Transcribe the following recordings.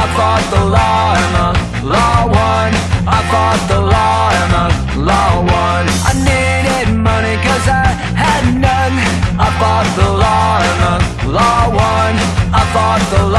I fought the uh, law and the law won I fought the uh, law and the law won I needed I had none. I fought the uh, law and the law won I fought the law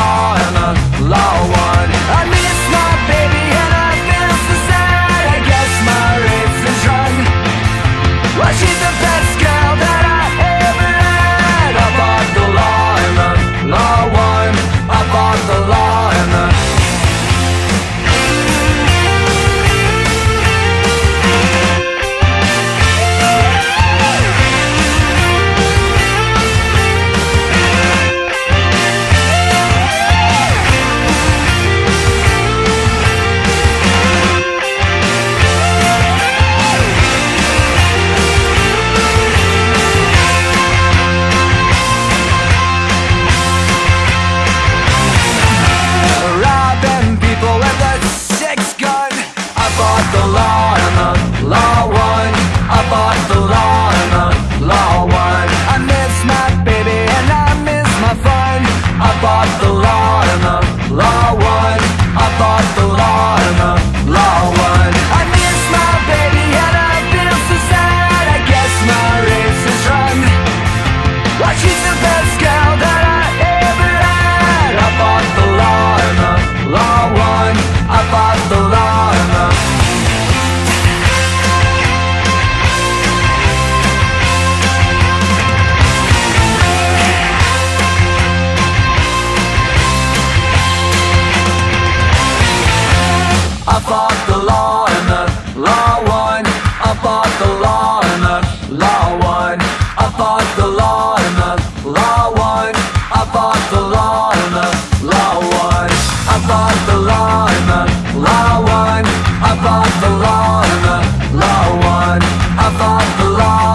the law. I bought the law and the law won. I bought the law and the law won. I bought the law and the law won. I bought the law and the law won. I bought the law and the law won. I bought the law and the law won. I the law.